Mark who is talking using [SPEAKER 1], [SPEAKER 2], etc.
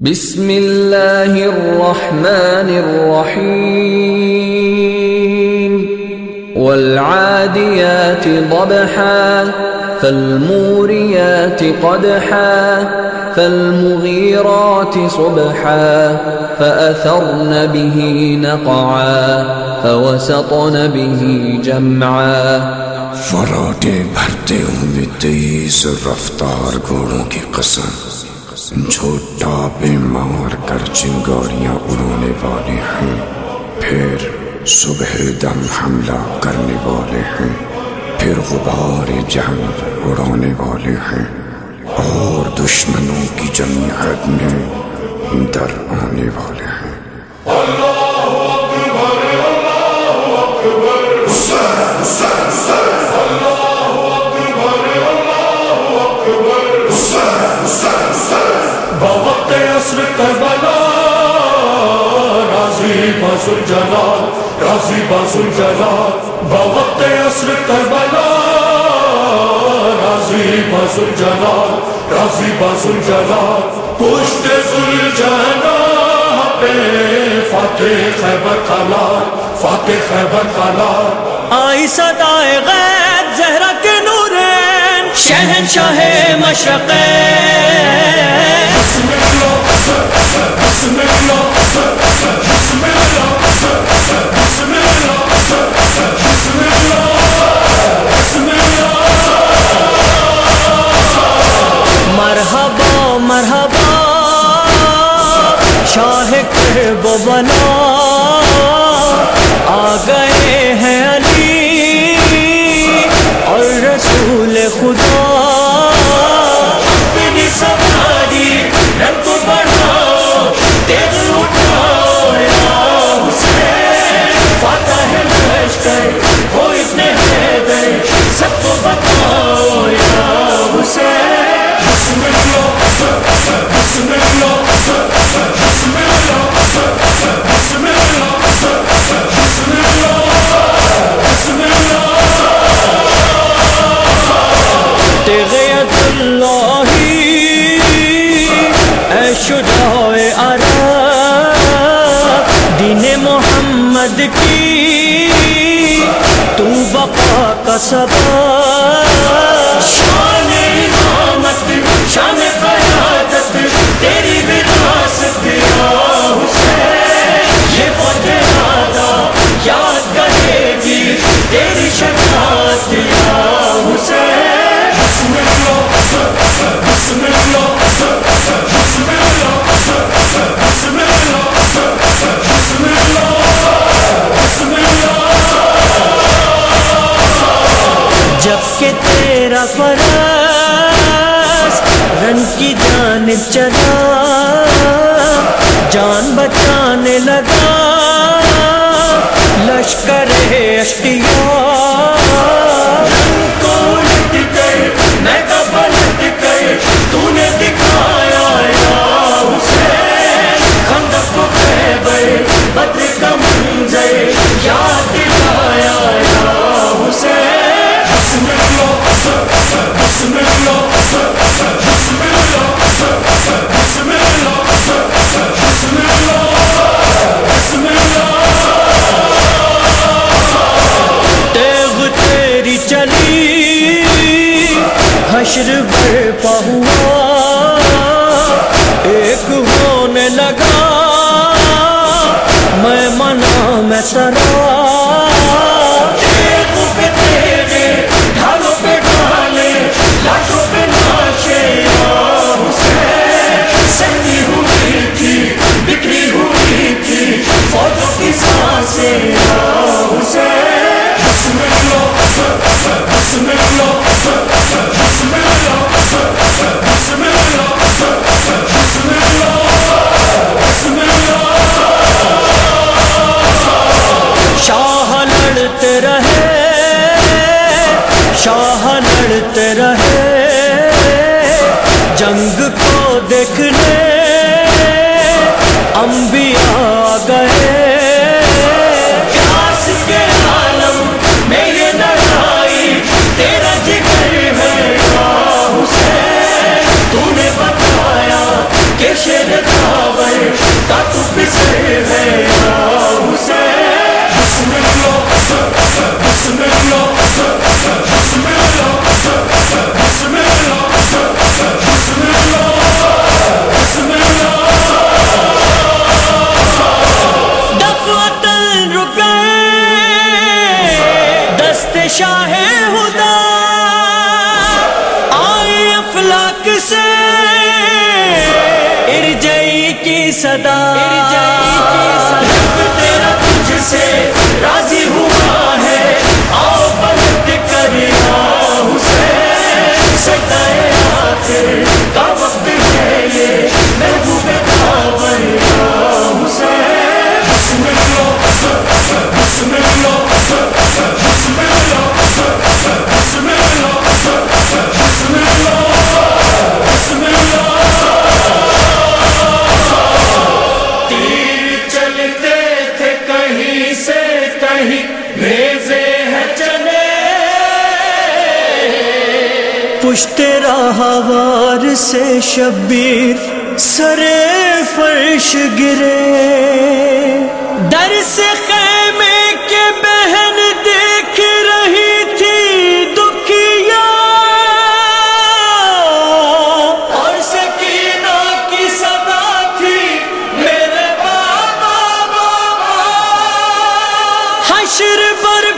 [SPEAKER 1] بسم اللہ الرحمن الرحیم والعادیات ضبحا فالموریات قدحا فالمغیرات صبحا فأثرن به نقعا فوسطن به جمعا
[SPEAKER 2] فراٹے بھرتے ہوں ہوئے تیز رفتار گھوڑوں کی قسم جھوٹا بے مار کر چنگاریاں اڑانے والے ہیں۔ پھر صبح دم حملہ کرنے والے ہیں۔ پھر غبار جنگ اڑانے والے ہیں۔ اور دشمنوں کی جمعیت میں در آنے والے ہیں۔
[SPEAKER 3] بوقت عصر کربلا، راضی بازل جلال راضی بازل جلال بوقت عصر کربلا، راضی بازل جلال راضی بازل جلال پشت زل جنا پہ فاتح خیبر کلال فاتح خیبر کلال
[SPEAKER 4] آئی صدائے غیب زہرا کے شہنشاہ مشرق مرحبا مرحبا شاہ کرب بنا آ گئے محمد کی؟ تو بقا کا سبب
[SPEAKER 3] شان امامت شان قیادت، تیری وراثت یا حسین۔ یہ یاد کرے گی، تیری شفاعت یا حسین۔ بسم اللہ بسم اللہ بسم اللہ۔
[SPEAKER 4] کہ تیرا فرس رن کی جانب چلا جان بچانے لگا لشکر اشتیاق حشر برپا ہوا ایک ہونے لگا۔ میں منا میں سرا۔
[SPEAKER 3] تیغوں
[SPEAKER 4] دیکھنے انبیاء آ گئے۔
[SPEAKER 3] مشک
[SPEAKER 4] سے ارجئی کی صدا ارجئی کی صدا، تیرا تجھ سے راضی ہوا ہے، آؤ
[SPEAKER 3] ریزے ہیں چلے
[SPEAKER 4] پشت راہوار سے شبیر سر فرش گرے۔ در سے خیر پر